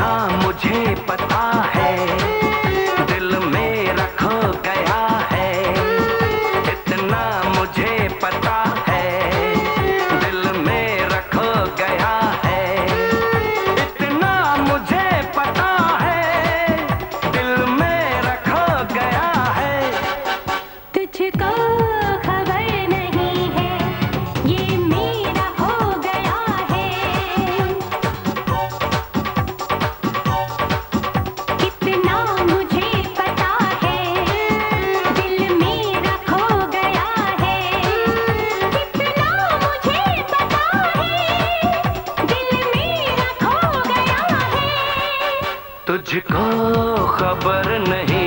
ना मुझे तुझको खबर नहीं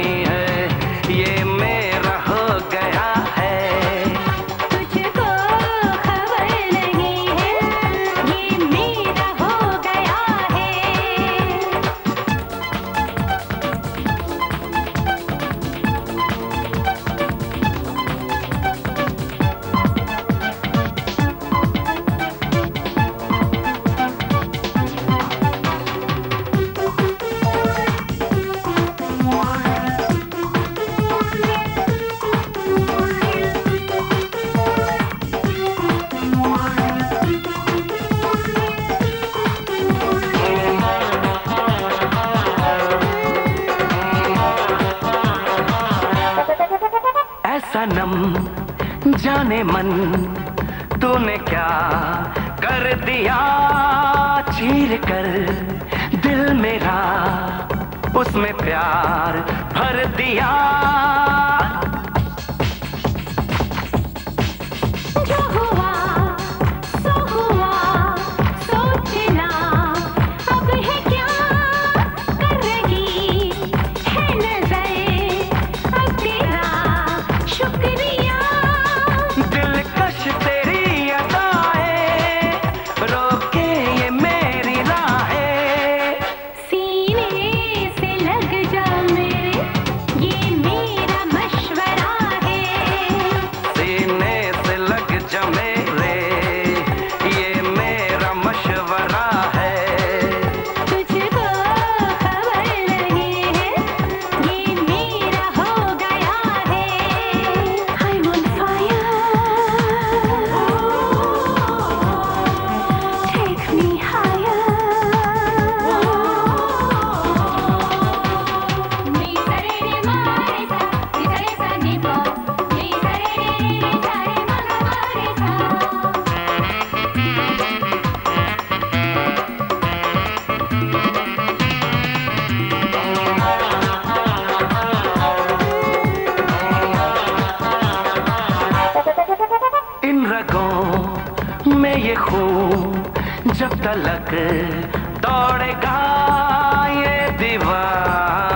सनम जाने मन, तूने क्या कर दिया? चीर कर दिल मेरा, उसमें प्यार भर दिया। ये खून जब तलक दौड़ेगा ये दीवार।